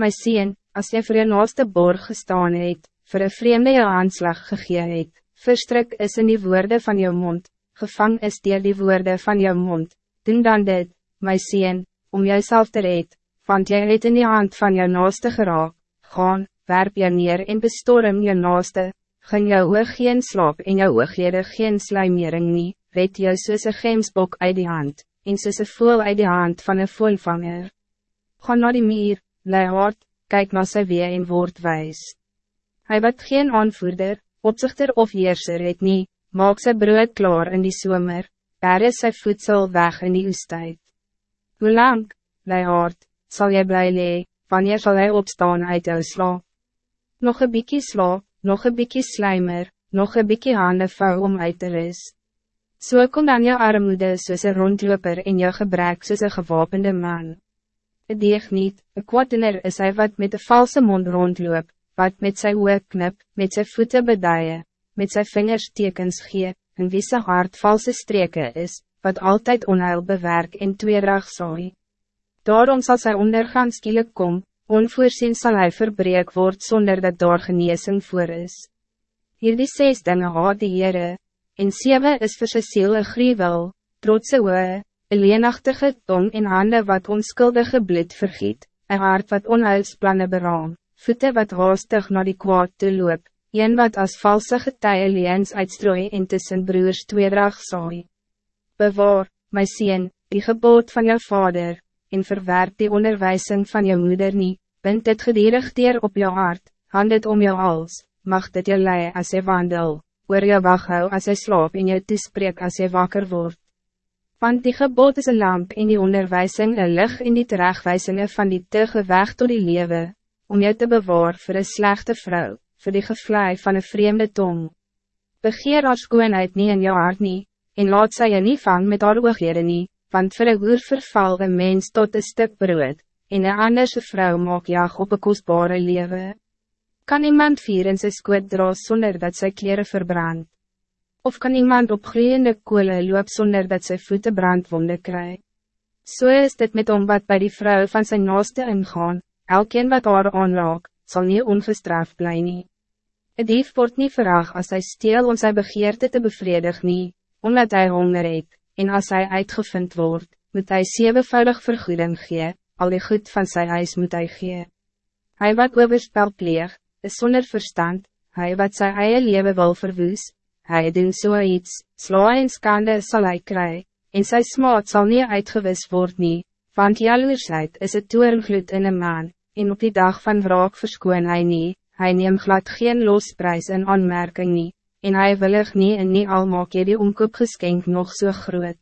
My sien, als jy vir jou naaste borg gestaan het, vir een vreemde jou aanslag gegee het, verstrik is in die woorden van jou mond, gevang is dier die woorden van jou mond, doen dan dit, my sien, om jouself te red, want jy het in die hand van jou naaste geraak, gaan, werp jy neer en bestorm jou naaste, gaan jou oog geen slaap en jou ooglede geen sluimering nie, red jou soos een gemsbok uit die hand, en soos een voel uit die hand van een voelvanger. Ga naar die meer, lei hard, kyk na sy wee en word wijs. Hij wat geen aanvoerder, opzichter of heerser het nie, maak sy brood klaar in die zomer, daar is sy voedsel weg in die oestijd. Hoe lang, lei hard, zal jy blij lee, wanneer zal hij opstaan uit jou slaap? Nog een bikkie slaap, nog een bikkie slijmer, nog een bikkie handen vouw om uit te ris. So kom dan jou armoede soos een rondloper en jou gebrek soos een gewapende man. Het deeg niet, een kwartener is hij wat met de valse mond rondloop, wat met zijn oor knip, met zijn voeten bedaaien, met zijn vingers tekens gee, en wie sy hart valse streken is, wat altijd onheil bewerk en tweerig saai. Daarom zal sy ondergaan skielik kom, onvoorzien zal hij verbreek word zonder dat daar geneesing voor is. Hierdie ses dinge haat die Heere, en sewe is vir sy siel een griewel, trotse oe, een leenachtige tong en handen wat onschuldige bloed vergiet, een hart wat onheilsplannen beraam, voeten wat haastig naar die kwaad te loop, een wat als valse getuie leens uitstrooi en tussen broers tweedrag saai. Bewaar, my sien, die gebod van jou vader, en verwerp die onderwijzing van jou moeder niet, bind dit gedierig dier op jou hart, hand het om jou hals, mag dit jou lei as jy wandel, oor jou waghou as jy slaap en jou toespreek as jy wakker wordt. Want die gebod is een lamp in die onderwijzing een licht in die terechtwijzingen van die te geweg tot die lewe, om jou te bewaar voor een slechte vrouw, voor die gevlei van een vreemde tong. Begeer haar skoonheid nie in jou hart nie, en laat sy je nie vang met haar ooglede nie, want vir een oer verval een mens tot een stuk brood, en een anderse vrouw maak jag op een kostbare lewe. Kan iemand vier in sy skoot dra sonder dat sy kleren verbrandt? Of kan iemand op gloeiende koele loop zonder dat sy voeten brandwonde kry? So is dit met om wat bij die vrouw van zijn naaste ingaan, elkeen wat haar aanraak, zal niet ongestraft bly nie. Een dief word nie verag als hij steel om sy begeerte te bevredig nie, omdat hij honger het, en als hij uitgevind wordt, moet hij zevenvoudig vergoeding gee, al die goed van zijn huis moet hij gee. Hij wat overspel pleeg, is zonder verstand, hij wat zijn eie leven wil verwoes, hij doen so iets, sla en skande sal hy kry, en sy smaad sal nie uitgewis word nie, want jaloersheid is het toerengloed in een man, en op die dag van wraak verskoon hy nie, hy neem glad geen losprijs in aanmerking nie, en hy willig nie en nie al maak jy die omkoopgeskenk nog so groot.